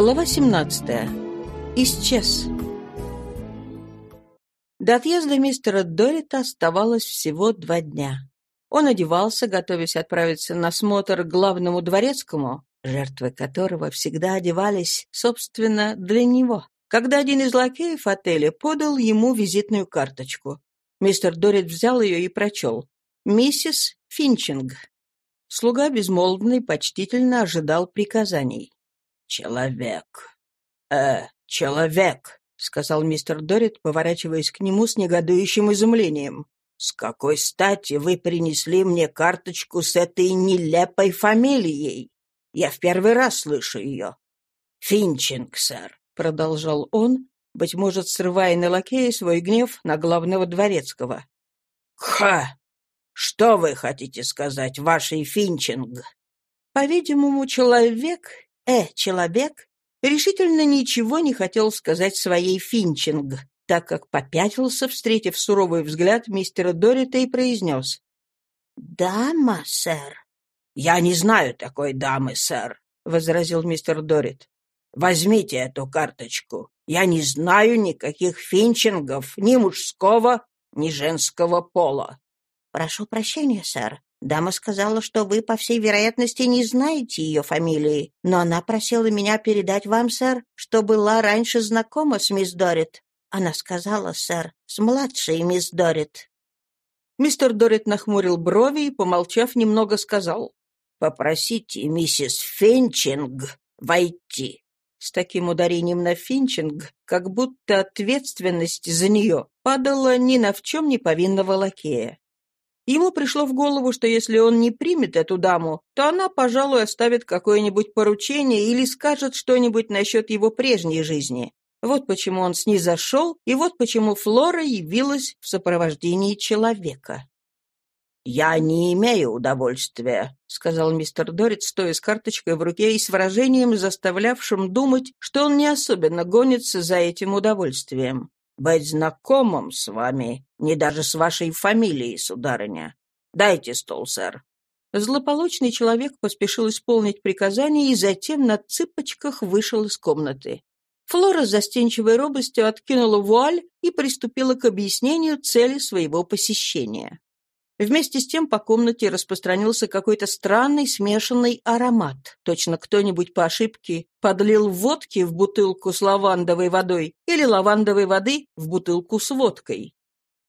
Глава 17. Исчез. До отъезда мистера Дорита оставалось всего два дня. Он одевался, готовясь отправиться на смотр главному дворецкому, жертвы которого всегда одевались, собственно, для него, когда один из лакеев отеля подал ему визитную карточку. Мистер Дорит взял ее и прочел. «Миссис Финчинг». Слуга безмолвный почтительно ожидал приказаний. «Человек. Э, человек», — сказал мистер Дорит, поворачиваясь к нему с негодующим изумлением. «С какой стати вы принесли мне карточку с этой нелепой фамилией? Я в первый раз слышу ее». «Финчинг, сэр», — продолжал он, быть может, срывая на лакея свой гнев на главного дворецкого. «Ха! Что вы хотите сказать, вашей Финчинг?» По-видимому, человек, э, человек, решительно ничего не хотел сказать своей Финчинг, так как попятился, встретив суровый взгляд мистера Дорита и произнес. «Дама, сэр». «Я не знаю такой дамы, сэр», — возразил мистер Дорит. «Возьмите эту карточку. Я не знаю никаких финчингов, ни мужского, ни женского пола. «Прошу прощения, сэр. Дама сказала, что вы, по всей вероятности, не знаете ее фамилии, но она просила меня передать вам, сэр, что была раньше знакома с мисс Дорит. Она сказала, сэр, с младшей мисс Дорит». Мистер Дорит нахмурил брови и, помолчав, немного сказал. «Попросите миссис Фенчинг войти» с таким ударением на Финчинг, как будто ответственность за нее падала ни на в чем не повинного лакея. Ему пришло в голову, что если он не примет эту даму, то она, пожалуй, оставит какое-нибудь поручение или скажет что-нибудь насчет его прежней жизни. Вот почему он снизошел, и вот почему Флора явилась в сопровождении человека. «Я не имею удовольствия», — сказал мистер Дорит, стоя с карточкой в руке и с выражением, заставлявшим думать, что он не особенно гонится за этим удовольствием. «Быть знакомым с вами, не даже с вашей фамилией, сударыня. Дайте стол, сэр». Злополучный человек поспешил исполнить приказание и затем на цыпочках вышел из комнаты. Флора с застенчивой робостью откинула вуаль и приступила к объяснению цели своего посещения. Вместе с тем по комнате распространился какой-то странный смешанный аромат. Точно кто-нибудь по ошибке подлил водки в бутылку с лавандовой водой или лавандовой воды в бутылку с водкой.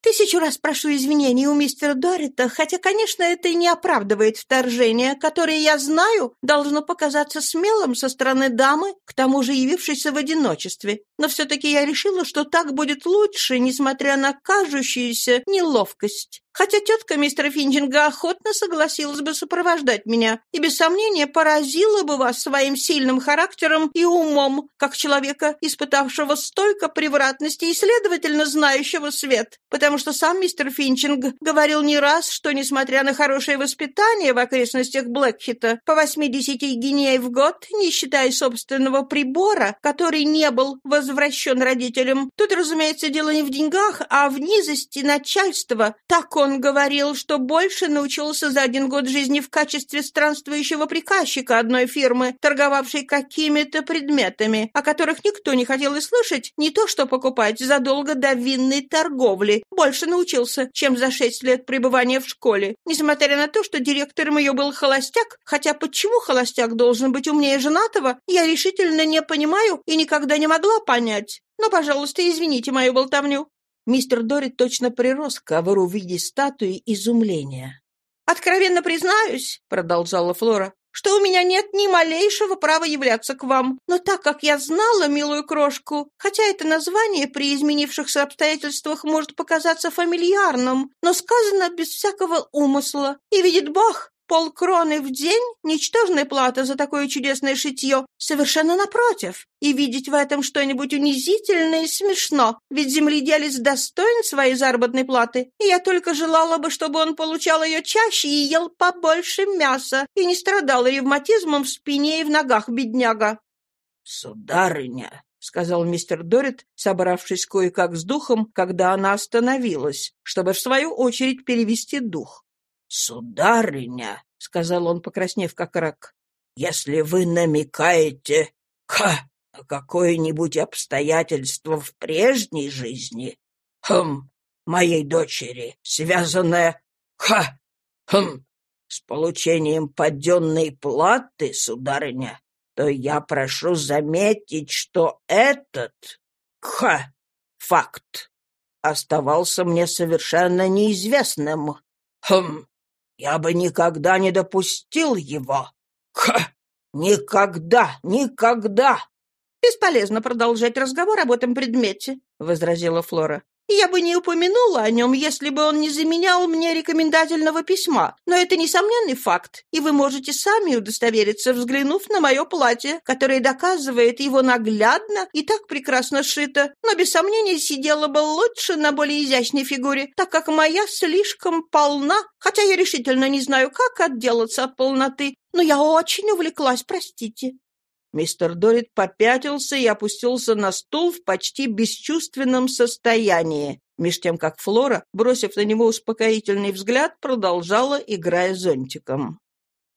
Тысячу раз прошу извинений у мистера Дорита, хотя, конечно, это и не оправдывает вторжение, которое, я знаю, должно показаться смелым со стороны дамы, к тому же явившейся в одиночестве. Но все-таки я решила, что так будет лучше, несмотря на кажущуюся неловкость. Хотя тетка мистера Финчинга охотно согласилась бы сопровождать меня и, без сомнения, поразила бы вас своим сильным характером и умом, как человека, испытавшего столько превратностей и, следовательно, знающего свет, потому что сам мистер Финчинг говорил не раз, что, несмотря на хорошее воспитание в окрестностях Блэкхита, по 80 гиней в год, не считая собственного прибора, который не был возвращен родителям, тут, разумеется, дело не в деньгах, а в низости начальства, так он говорил, что больше научился за один год жизни в качестве странствующего приказчика одной фирмы, торговавшей какими-то предметами, о которых никто не хотел и слышать, не то что покупать задолго до винной торговли. Больше научился, чем за шесть лет пребывания в школе. Несмотря на то, что директором ее был холостяк, хотя почему холостяк должен быть умнее женатого, я решительно не понимаю и никогда не могла понять. Но, пожалуйста, извините мою болтовню. Мистер Дорит точно прирос к ковру в виде статуи изумления. «Откровенно признаюсь», — продолжала Флора, что у меня нет ни малейшего права являться к вам. Но так как я знала милую крошку, хотя это название при изменившихся обстоятельствах может показаться фамильярным, но сказано без всякого умысла, и видит Бог, Полкроны в день – ничтожная плата за такое чудесное шитье. Совершенно напротив. И видеть в этом что-нибудь унизительное и смешно. Ведь земледелец достоин своей заработной платы. И я только желала бы, чтобы он получал ее чаще и ел побольше мяса. И не страдал ревматизмом в спине и в ногах, бедняга. «Сударыня», — сказал мистер Дорит, собравшись кое-как с духом, когда она остановилась, чтобы, в свою очередь, перевести дух. «Сударыня», — сказал он, покраснев как рак, — «если вы намекаете...» «Ха! А какое-нибудь обстоятельство в прежней жизни, хм, моей дочери, связанное, ха, хм, с получением подденной платы, сударыня, то я прошу заметить, что этот, ха, факт оставался мне совершенно неизвестным. Хм, я бы никогда не допустил его. Ха! Никогда, никогда!» «Бесполезно продолжать разговор об этом предмете», — возразила Флора. Я бы не упомянула о нем, если бы он не заменял мне рекомендательного письма. Но это несомненный факт, и вы можете сами удостовериться, взглянув на мое платье, которое доказывает его наглядно и так прекрасно сшито, но без сомнения сидело бы лучше на более изящной фигуре, так как моя слишком полна, хотя я решительно не знаю, как отделаться от полноты, но я очень увлеклась, простите. Мистер Дорит попятился и опустился на стул в почти бесчувственном состоянии, меж тем как Флора, бросив на него успокоительный взгляд, продолжала, играя зонтиком.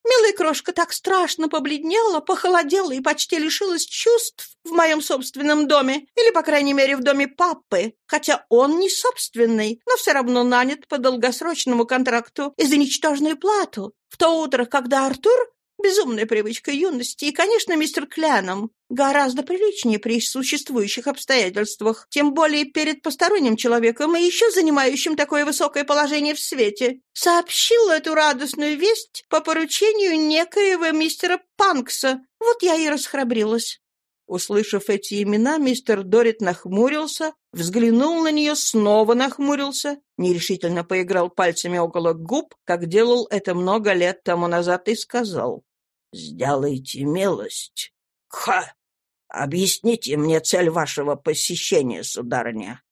«Милая крошка так страшно побледнела, похолодела и почти лишилась чувств в моем собственном доме, или, по крайней мере, в доме папы, хотя он не собственный, но все равно нанят по долгосрочному контракту и за ничтожную плату. В то утро, когда Артур, Безумная привычка юности, и, конечно, мистер Кляном. Гораздо приличнее при существующих обстоятельствах, тем более перед посторонним человеком и еще занимающим такое высокое положение в свете. Сообщил эту радостную весть по поручению некоего мистера Панкса. Вот я и расхрабрилась. Услышав эти имена, мистер Дорит нахмурился, взглянул на нее, снова нахмурился, нерешительно поиграл пальцами около губ, как делал это много лет тому назад, и сказал. «Сделайте милость. Ха! Объясните мне цель вашего посещения, сударыня».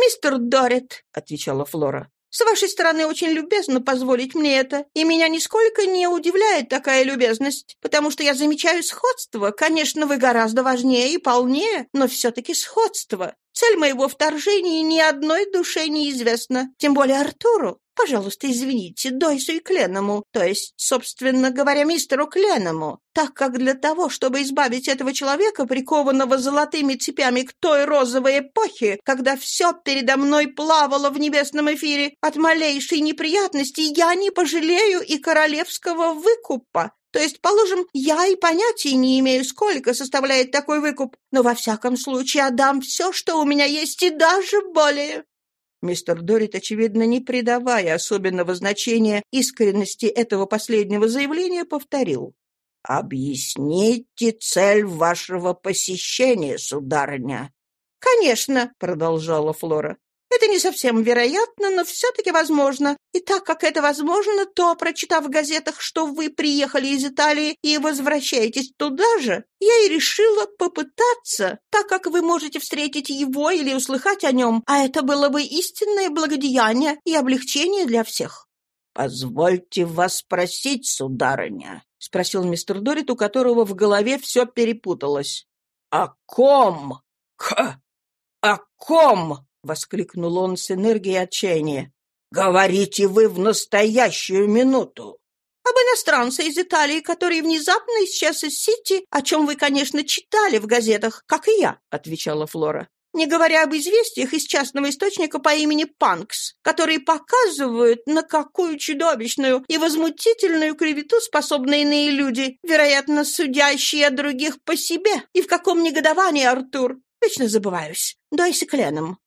«Мистер Дорит», — отвечала Флора, — «с вашей стороны очень любезно позволить мне это, и меня нисколько не удивляет такая любезность, потому что я замечаю сходство. Конечно, вы гораздо важнее и полнее, но все-таки сходство. Цель моего вторжения ни одной душе неизвестна, тем более Артуру. Пожалуйста, извините, Дойсу и Кленому, то есть, собственно говоря, мистеру Кленому, так как для того, чтобы избавить этого человека, прикованного золотыми цепями к той розовой эпохе, когда все передо мной плавало в небесном эфире, от малейшей неприятности я не пожалею и королевского выкупа. То есть, положим, я и понятия не имею, сколько составляет такой выкуп, но во всяком случае отдам все, что у меня есть, и даже более. Мистер Дорит, очевидно, не придавая особенного значения искренности этого последнего заявления, повторил. «Объясните цель вашего посещения, сударыня». «Конечно», — продолжала Флора. Это не совсем вероятно, но все-таки возможно. И так как это возможно, то, прочитав в газетах, что вы приехали из Италии и возвращаетесь туда же, я и решила попытаться, так как вы можете встретить его или услыхать о нем, а это было бы истинное благодеяние и облегчение для всех. «Позвольте вас спросить, сударыня», — спросил мистер Дорит, у которого в голове все перепуталось. «О ком? Х! О ком?» — воскликнул он с энергией отчаяния. «Говорите вы в настоящую минуту!» «Об иностранце из Италии, который внезапно исчез из Сити, о чем вы, конечно, читали в газетах, как и я», — отвечала Флора. «Не говоря об известиях из частного источника по имени Панкс, которые показывают, на какую чудовищную и возмутительную клевету способны иные люди, вероятно, судящие о других по себе. И в каком негодовании, Артур! Вечно забываюсь. Дайся кленом.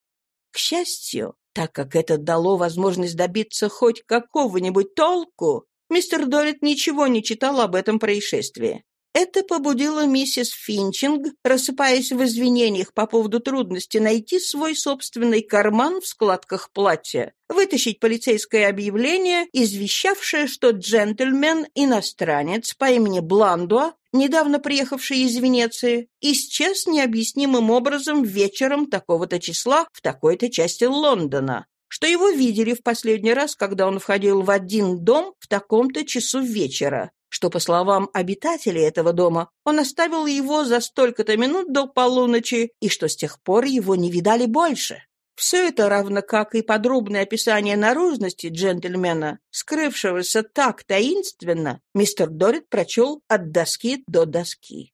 К счастью, так как это дало возможность добиться хоть какого-нибудь толку, мистер Дорит ничего не читал об этом происшествии. Это побудило миссис Финчинг, рассыпаясь в извинениях по поводу трудности найти свой собственный карман в складках платья, вытащить полицейское объявление, извещавшее, что джентльмен-иностранец по имени Бландуа, недавно приехавший из Венеции, исчез необъяснимым образом вечером такого-то числа в такой-то части Лондона, что его видели в последний раз, когда он входил в один дом в таком-то часу вечера, что, по словам обитателей этого дома, он оставил его за столько-то минут до полуночи, и что с тех пор его не видали больше. Все это, равно как и подробное описание наружности джентльмена, скрывшегося так таинственно, мистер Дорит прочел от доски до доски.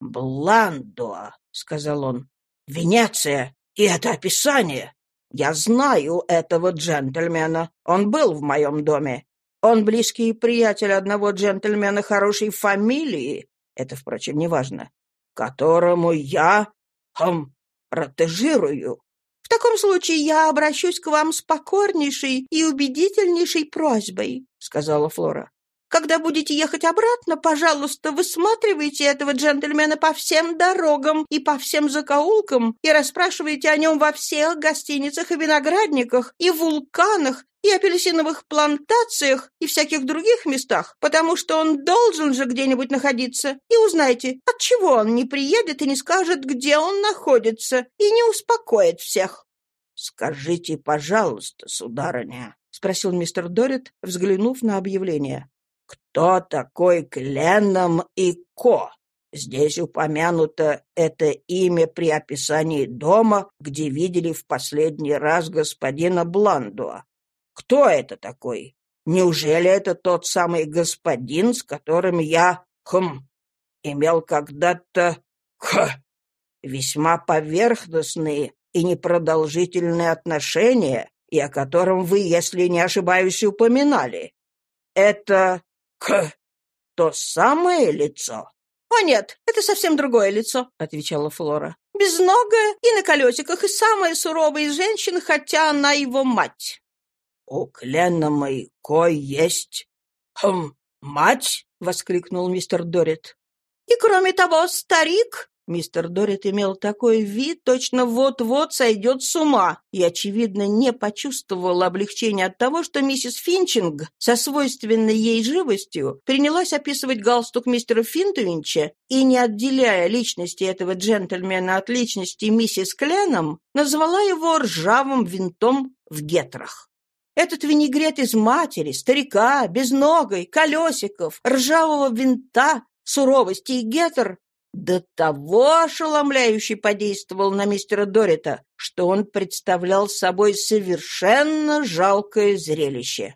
«Бландо», — сказал он. «Венеция! И это описание! Я знаю этого джентльмена. Он был в моем доме. Он близкий приятель одного джентльмена хорошей фамилии, это, впрочем, не важно, которому я, хм, протежирую. В таком случае я обращусь к вам с покорнейшей и убедительнейшей просьбой, сказала Флора. Когда будете ехать обратно, пожалуйста, высматривайте этого джентльмена по всем дорогам и по всем закоулкам и расспрашивайте о нем во всех гостиницах и виноградниках, и вулканах, и апельсиновых плантациях, и всяких других местах, потому что он должен же где-нибудь находиться. И узнайте, отчего он не приедет и не скажет, где он находится, и не успокоит всех. «Скажите, пожалуйста, сударыня», — спросил мистер Дорит, взглянув на объявление. Кто такой Кленном и Ко? Здесь упомянуто это имя при описании дома, где видели в последний раз господина Бландуа. Кто это такой? Неужели это тот самый господин, с которым я, хм, имел когда-то, ха, весьма поверхностные и непродолжительные отношения, и о котором вы, если не ошибаюсь, упоминали? Это «К... то самое лицо?» «О нет, это совсем другое лицо», — отвечала Флора. «Безногая и на колесиках, и самая суровая из женщин, хотя она его мать». «У Клена Майко есть... хм... мать?» — воскликнул мистер Дорит. «И кроме того, старик Мистер Дорит имел такой вид, точно вот-вот сойдет с ума, и, очевидно, не почувствовал облегчения от того, что миссис Финчинг со свойственной ей живостью принялась описывать галстук мистера Финтуинча и, не отделяя личности этого джентльмена от личности миссис Кленом, назвала его ржавым винтом в гетрах. Этот винегрет из матери, старика, безногой, колесиков, ржавого винта, суровости и гетер до того ошеломляюще подействовал на мистера Дорита, что он представлял собой совершенно жалкое зрелище.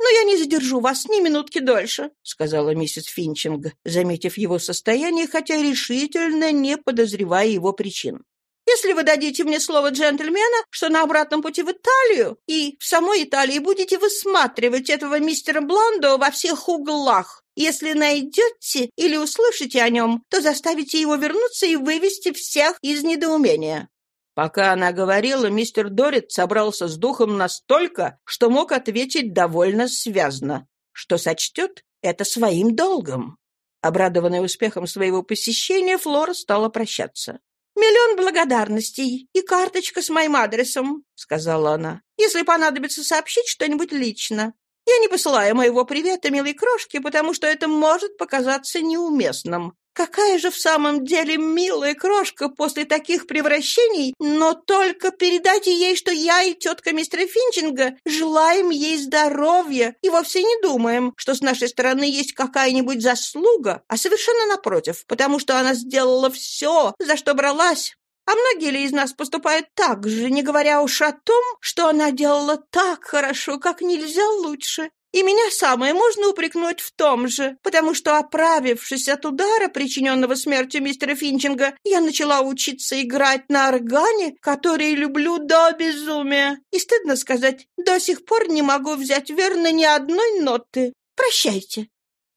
«Но я не задержу вас ни минутки дольше», — сказала миссис Финчинг, заметив его состояние, хотя решительно не подозревая его причин. «Если вы дадите мне слово джентльмена, что на обратном пути в Италию и в самой Италии будете высматривать этого мистера Бландо во всех углах, если найдете или услышите о нем, то заставите его вернуться и вывести всех из недоумения». Пока она говорила, мистер Дорит собрался с духом настолько, что мог ответить довольно связно, что сочтет это своим долгом. Обрадованная успехом своего посещения, Флора стала прощаться. «Миллион благодарностей и карточка с моим адресом», — сказала она, «если понадобится сообщить что-нибудь лично. Я не посылаю моего привета, милой крошке, потому что это может показаться неуместным. Какая же в самом деле милая крошка после таких превращений, но только передайте ей, что я и тетка мистера Финчинга желаем ей здоровья и вовсе не думаем, что с нашей стороны есть какая-нибудь заслуга, а совершенно напротив, потому что она сделала все, за что бралась. А многие ли из нас поступают так же, не говоря уж о том, что она делала так хорошо, как нельзя лучше? И меня самое можно упрекнуть в том же, потому что, оправившись от удара, причиненного смертью мистера Финчинга, я начала учиться играть на органе, который люблю до безумия. И, стыдно сказать, до сих пор не могу взять верно ни одной ноты. Прощайте.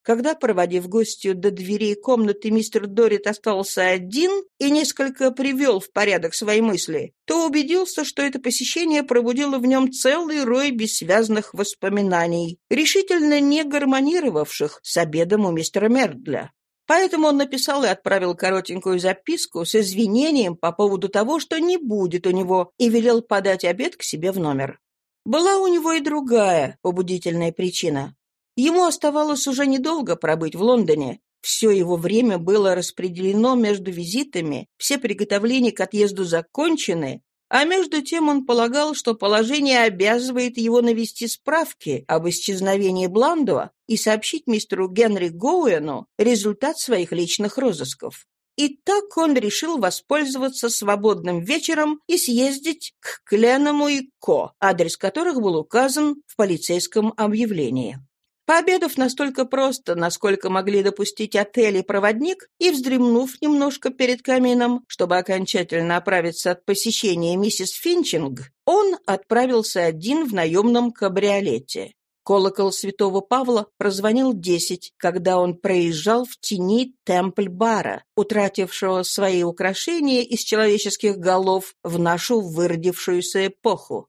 Когда, проводив гостью до дверей комнаты, мистер Дорит остался один и несколько привел в порядок свои мысли, то убедился, что это посещение пробудило в нем целый рой бессвязных воспоминаний, решительно не гармонировавших с обедом у мистера Мердля. Поэтому он написал и отправил коротенькую записку с извинением по поводу того, что не будет у него, и велел подать обед к себе в номер. Была у него и другая побудительная причина. Ему оставалось уже недолго пробыть в Лондоне. Все его время было распределено между визитами, все приготовления к отъезду закончены, а между тем он полагал, что положение обязывает его навести справки об исчезновении Бландуа и сообщить мистеру Генри Гоуэну результат своих личных розысков. И так он решил воспользоваться свободным вечером и съездить к Кленому и Ко, адрес которых был указан в полицейском объявлении. Пообедав настолько просто, насколько могли допустить отель и проводник, и вздремнув немножко перед камином, чтобы окончательно оправиться от посещения миссис Финчинг, он отправился один в наемном кабриолете. Колокол святого Павла прозвонил десять, когда он проезжал в тени темпль-бара, утратившего свои украшения из человеческих голов в нашу выродившуюся эпоху.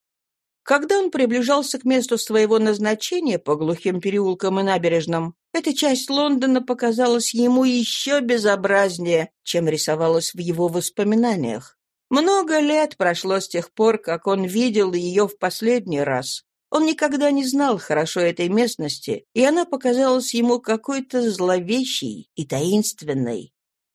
Когда он приближался к месту своего назначения по глухим переулкам и набережным, эта часть Лондона показалась ему еще безобразнее, чем рисовалась в его воспоминаниях. Много лет прошло с тех пор, как он видел ее в последний раз. Он никогда не знал хорошо этой местности, и она показалась ему какой-то зловещей и таинственной.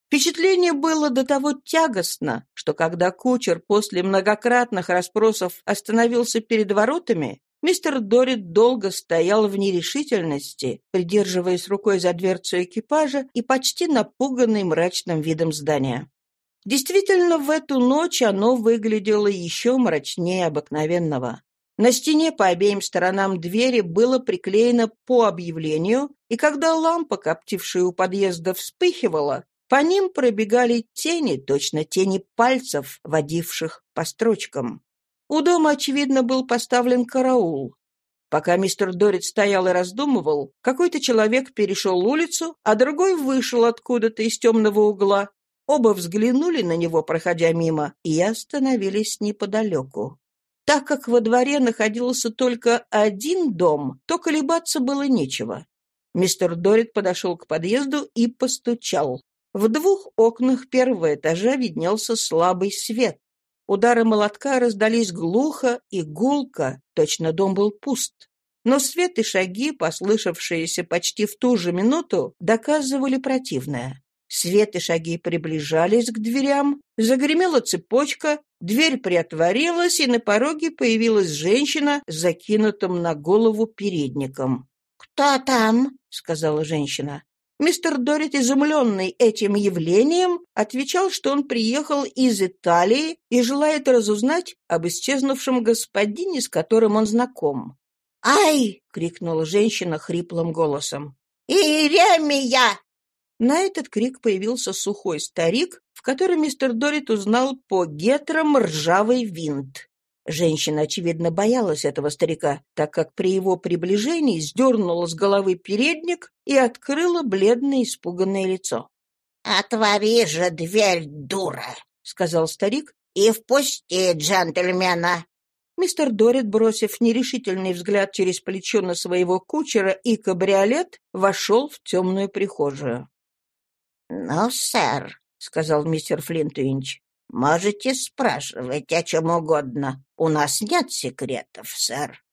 Впечатление было до того тягостно, что когда кучер после многократных расспросов остановился перед воротами, мистер Дорит долго стоял в нерешительности, придерживаясь рукой за дверцу экипажа и почти напуганный мрачным видом здания. Действительно, в эту ночь оно выглядело еще мрачнее обыкновенного. На стене по обеим сторонам двери было приклеено по объявлению, и когда лампа, коптившая у подъезда, вспыхивала, по ним пробегали тени, точно тени пальцев, водивших по строчкам. У дома, очевидно, был поставлен караул. Пока мистер Дорит стоял и раздумывал, какой-то человек перешел улицу, а другой вышел откуда-то из темного угла. Оба взглянули на него, проходя мимо, и остановились неподалеку. Так как во дворе находился только один дом, то колебаться было нечего. Мистер Дорит подошел к подъезду и постучал. В двух окнах первого этажа виднелся слабый свет. Удары молотка раздались глухо и гулко, точно дом был пуст. Но свет и шаги, послышавшиеся почти в ту же минуту, доказывали противное. Свет и шаги приближались к дверям, загремела цепочка, дверь приотворилась, и на пороге появилась женщина с закинутым на голову передником. «Кто там?» — сказала женщина. Мистер Дорит, изумленный этим явлением, отвечал, что он приехал из Италии и желает разузнать об исчезнувшем господине, с которым он знаком. «Ай!» — крикнула женщина хриплым голосом. «Иеремия!» На этот крик появился сухой старик, в котором мистер Дорит узнал по гетрам ржавый винт. Женщина, очевидно, боялась этого старика, так как при его приближении сдернула с головы передник и открыла бледное испуганное лицо. «Отвори же дверь, дура!» — сказал старик. «И впусти джентльмена!» Мистер Дорит, бросив нерешительный взгляд через плечо на своего кучера и кабриолет, вошел в темную прихожую. «Ну, сэр», — сказал мистер Флинтвинч, Можете спрашивать о чем угодно. У нас нет секретов, сэр.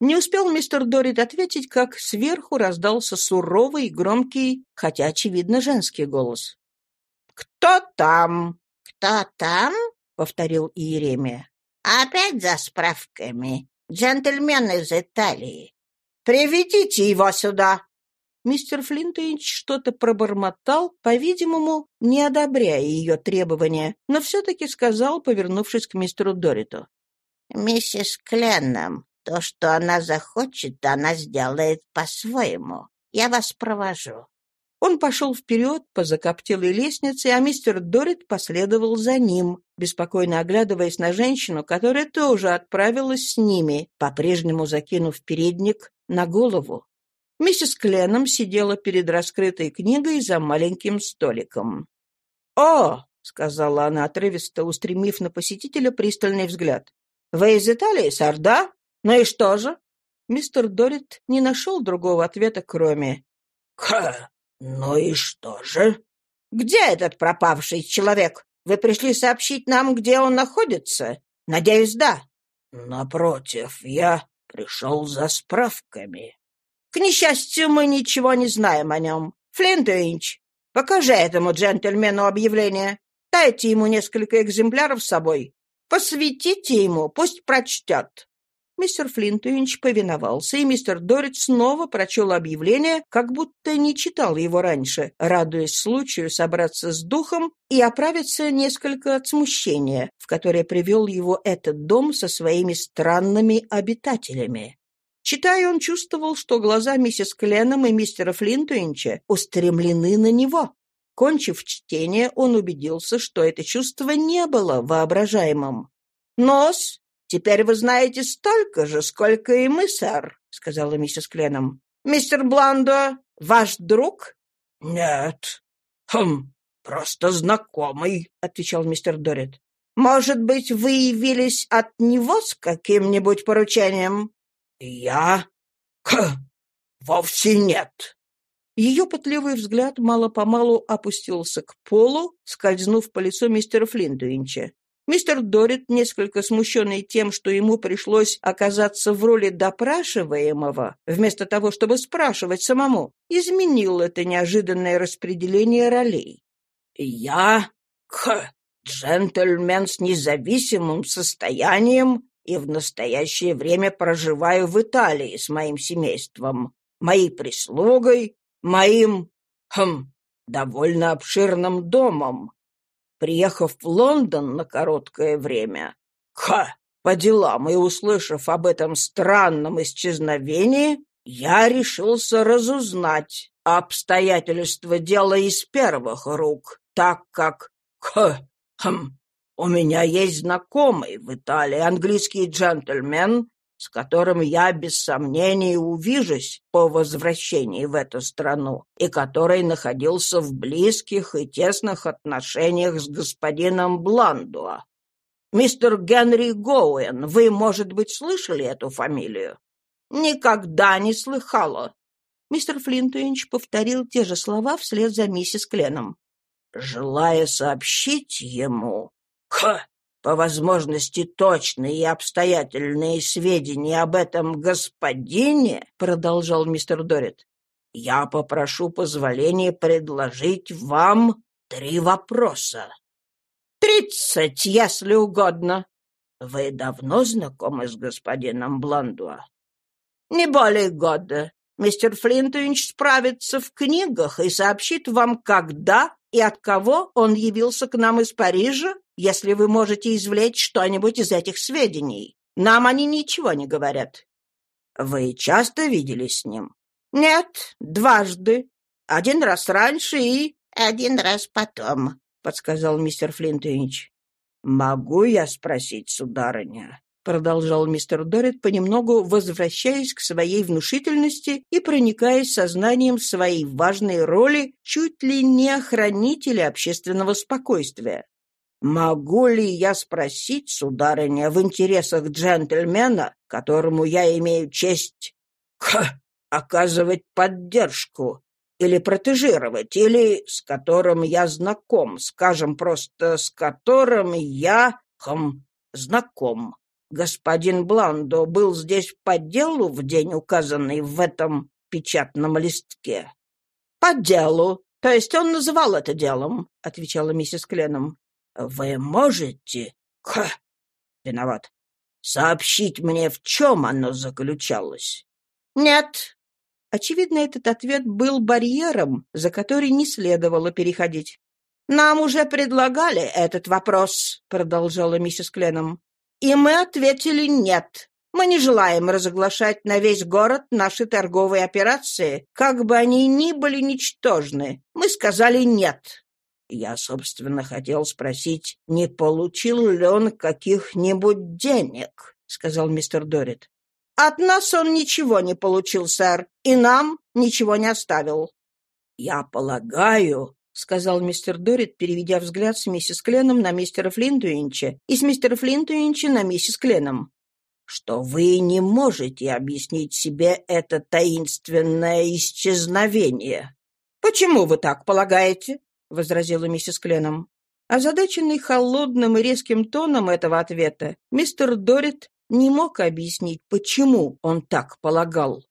Не успел мистер Дорит ответить, как сверху раздался суровый, громкий, хотя, очевидно, женский голос. «Кто там?» «Кто там?» — повторил Иеремия. «Опять за справками. Джентльмен из Италии. Приведите его сюда!» Мистер Флинтович что-то пробормотал, по-видимому, не одобряя ее требования, но все-таки сказал, повернувшись к мистеру Дориту. «Миссис Кленном, то, что она захочет, она сделает по-своему. Я вас провожу». Он пошел вперед по закоптелой лестнице, а мистер Дорит последовал за ним, беспокойно оглядываясь на женщину, которая тоже отправилась с ними, по-прежнему закинув передник на голову. Миссис Кленом сидела перед раскрытой книгой за маленьким столиком. «О!» — сказала она отрывисто, устремив на посетителя пристальный взгляд. «Вы из Италии, сэр, да? Ну и что же?» Мистер Дорит не нашел другого ответа, кроме «Ха! Ну и что же?» «Где этот пропавший человек? Вы пришли сообщить нам, где он находится? Надеюсь, да». «Напротив, я пришел за справками». К несчастью, мы ничего не знаем о нем. Флинтвинч, покажи этому джентльмену объявление. Дайте ему несколько экземпляров с собой. Посвятите ему, пусть прочтет». Мистер Флинтвинч повиновался, и мистер Дорит снова прочел объявление, как будто не читал его раньше, радуясь случаю собраться с духом и оправиться несколько от смущения, в которое привел его этот дом со своими странными обитателями. Читая, он чувствовал, что глаза миссис Кленом и мистера Флинтуинча устремлены на него. Кончив чтение, он убедился, что это чувство не было воображаемым. «Нос, теперь вы знаете столько же, сколько и мы, сэр», — сказала миссис Кленом. «Мистер Бландо, ваш друг?» «Нет». «Хм, просто знакомый», — отвечал мистер Дорит. «Может быть, вы явились от него с каким-нибудь поручением?» «Я? Ха! Вовсе нет!» Ее пытливый взгляд мало-помалу опустился к полу, скользнув по лицу мистера Флинтуинча. Мистер Дорит, несколько смущенный тем, что ему пришлось оказаться в роли допрашиваемого, вместо того, чтобы спрашивать самому, изменил это неожиданное распределение ролей. «Я, х, джентльмен с независимым состоянием и в настоящее время проживаю в Италии с моим семейством, моей прислугой, моим, хм, довольно обширным домом. Приехав в Лондон на короткое время, ха, по делам и услышав об этом странном исчезновении, я решился разузнать обстоятельства дела из первых рук, так как, ха, хм, у меня есть знакомый в Италии, английский джентльмен, с которым я без сомнений увижусь по возвращении в эту страну, и который находился в близких и тесных отношениях с господином Бландуа. Мистер Генри Гоуэн, вы, может быть, слышали эту фамилию? Никогда не слыхала. Мистер Флинтуинч повторил те же слова вслед за миссис Кленом. Желая сообщить ему, Ха! По возможности точные и обстоятельные сведения об этом господине, продолжал мистер Дорит, я попрошу позволения предложить вам три вопроса. Тридцать, если угодно. Вы давно знакомы с господином Бландуа? Не более года. Мистер Флинтвинч справится в книгах и сообщит вам, когда и от кого он явился к нам из Парижа если вы можете извлечь что-нибудь из этих сведений. Нам они ничего не говорят». «Вы часто виделись с ним?» «Нет, дважды. Один раз раньше и...» «Один раз потом», — подсказал мистер Флинтвинч. «Могу я спросить, сударыня?» — продолжал мистер Дорит, понемногу возвращаясь к своей внушительности и проникаясь сознанием своей важной роли чуть ли не охранителя общественного спокойствия. Могу ли я спросить, сударыня, в интересах джентльмена, которому я имею честь ха, оказывать поддержку или протежировать, или с которым я знаком, скажем просто, с которым я, хм, знаком. Господин Бландо был здесь по делу в день, указанный в этом печатном листке. — По делу. То есть он называл это делом, — отвечала миссис Кленом. Вы можете... Ха! Виноват. Сообщить мне, в чем оно заключалось? Нет. Очевидно, этот ответ был барьером, за который не следовало переходить. «Нам уже предлагали этот вопрос», — продолжала миссис Кленом. «И мы ответили нет. Мы не желаем разоглашать на весь город наши торговые операции, как бы они ни были ничтожны. Мы сказали нет. Я, собственно, хотел спросить, не получил ли он каких-нибудь денег, — сказал мистер Дорит. — От нас он ничего не получил, сэр, и нам ничего не оставил. — Я полагаю, — сказал мистер Дорит, переведя взгляд с миссис Кленом на мистера Флинтуинча и с мистера Флинтуинча на миссис Кленом, что вы не можете объяснить себе это таинственное исчезновение. — Почему вы так полагаете? — возразила миссис Кленом. Озадаченный холодным и резким тоном этого ответа, мистер Дорит не мог объяснить, почему он так полагал.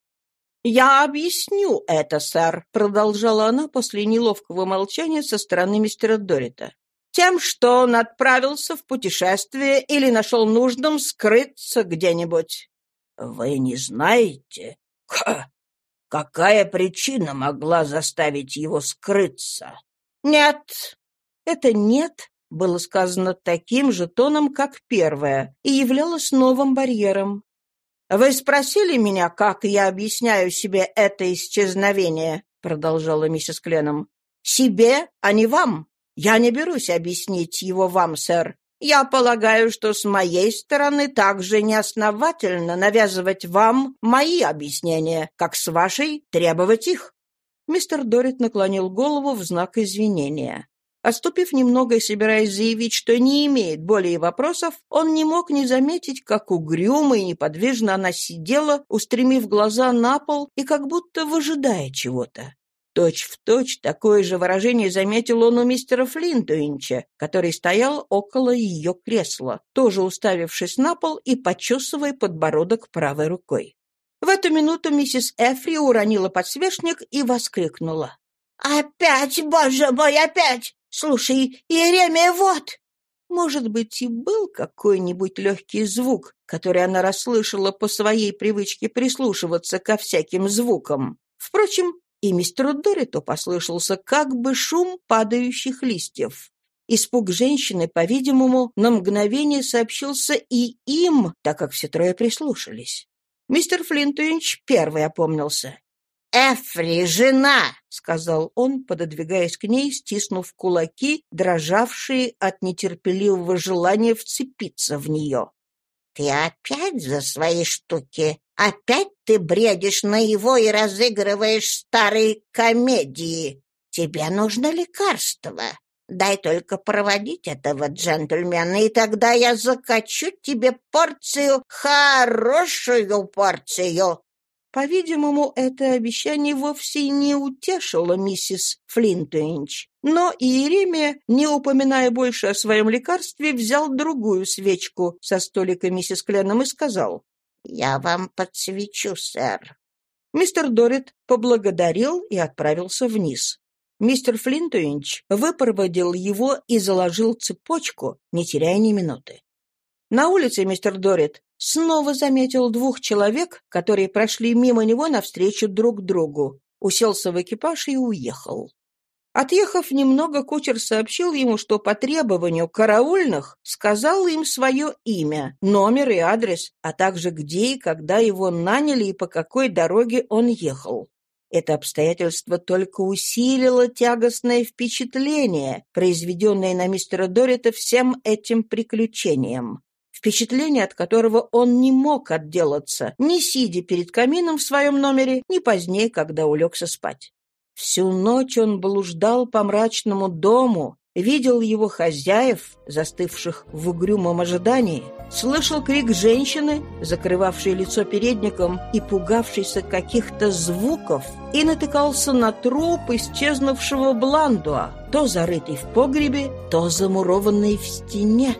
«Я объясню это, сэр», — продолжала она после неловкого молчания со стороны мистера Дорита. «Тем, что он отправился в путешествие или нашел нужным скрыться где-нибудь». «Вы не знаете, Ха! какая причина могла заставить его скрыться?» «Нет». Это «нет» было сказано таким же тоном, как первое, и являлось новым барьером. «Вы спросили меня, как я объясняю себе это исчезновение?» продолжала миссис Кленом. «Себе, а не вам. Я не берусь объяснить его вам, сэр. Я полагаю, что с моей стороны также неосновательно навязывать вам мои объяснения, как с вашей требовать их». Мистер Дорит наклонил голову в знак извинения. Отступив немного и собираясь заявить, что не имеет более вопросов, он не мог не заметить, как угрюмо и неподвижно она сидела, устремив глаза на пол и как будто выжидая чего-то. Точь в точь такое же выражение заметил он у мистера Флинтуинча, который стоял около ее кресла, тоже уставившись на пол и почесывая подбородок правой рукой. В эту минуту миссис Эфри уронила подсвечник и воскликнула. «Опять, боже мой, опять! Слушай, Иеремия, вот!» Может быть, и был какой-нибудь легкий звук, который она расслышала по своей привычке прислушиваться ко всяким звукам. Впрочем, и мистеру Дориту послышался как бы шум падающих листьев. Испуг женщины, по-видимому, на мгновение сообщился и им, так как все трое прислушались. Мистер Флинтуинч первый опомнился. «Эфри, жена!» — сказал он, пододвигаясь к ней, стиснув кулаки, дрожавшие от нетерпеливого желания вцепиться в нее. «Ты опять за свои штуки? Опять ты бредишь на его и разыгрываешь старые комедии? Тебе нужно лекарство. Дай только проводить этого джентльмена, и тогда я закачу тебе порцию, хорошую порцию. По-видимому, это обещание вовсе не утешило миссис Флинтуинч. Но Иеремия, не упоминая больше о своем лекарстве, взял другую свечку со столика миссис Кленом и сказал, «Я вам подсвечу, сэр». Мистер Дорит поблагодарил и отправился вниз. Мистер Флинтуинч выпроводил его и заложил цепочку, не теряя ни минуты. На улице мистер Дорит снова заметил двух человек, которые прошли мимо него навстречу друг другу, уселся в экипаж и уехал. Отъехав немного, кучер сообщил ему, что по требованию караульных сказал им свое имя, номер и адрес, а также где и когда его наняли и по какой дороге он ехал. Это обстоятельство только усилило тягостное впечатление, произведенное на мистера Дорита всем этим приключением впечатление от которого он не мог отделаться, ни сидя перед камином в своем номере, ни позднее, когда улегся спать. Всю ночь он блуждал по мрачному дому, видел его хозяев, застывших в угрюмом ожидании, слышал крик женщины, закрывавшей лицо передником и пугавшейся каких-то звуков, и натыкался на труп исчезнувшего Бландуа, то зарытый в погребе, то замурованный в стене.